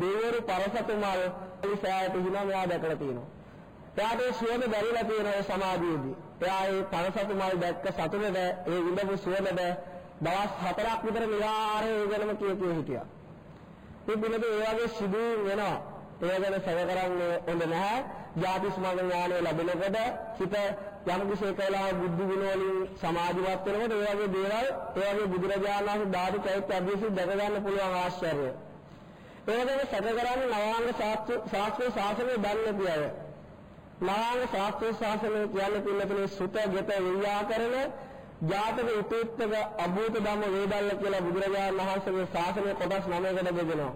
දෙවරු පරසතුමල් සෑයට හිනා මෙයා දැකලා තියෙනවා. එයාට ඒ සුවඳ දැරිලා තියෙනවා ඒ සමාධියේදී. එයා ඒ පරසතුමල් දැක්ක සතුටට ඒ ඉඳපු සුවඳට දවස් හතරක් විතර නිරාරේ ඒ ගැනම කිය කිය හිටියා. මේ පිළිබඳ ඒ වගේ සිදු වෙනවා. ඒ ගැන සැක කරන්න හොඳ නැහැ. ජාතිස්මග ඥානය ලැබෙනකොට සිත යම් කිසි කලාව බුද්ධ ගුණ වලින් සමාධිමත් වෙනකොට ඒ වගේ දේවල් ඒ වගේ බුදුරජාණන් වහන්සේ ධාතු චෛත්‍ය අධ්‍යක්ෂ දැක ගන්න පුළුවන් ආශ්චර්යය. ඒ වගේම සැක කරන්නේ නවාංග ශාස්ත්‍රීය ශාසනය දන්නේ නැති අය. නවාංග ශාස්ත්‍රීය ශාසනය කියන්නේ පින්නතුනේ සුත ගෙත ව්‍යාකරණ ජාතක උපේත්තක අභූත ධම්ම වේදල්ල කියලා බුදුරජාණන් වහන්සේගේ ශාසනය කොටස් 9කට බෙදෙනවා.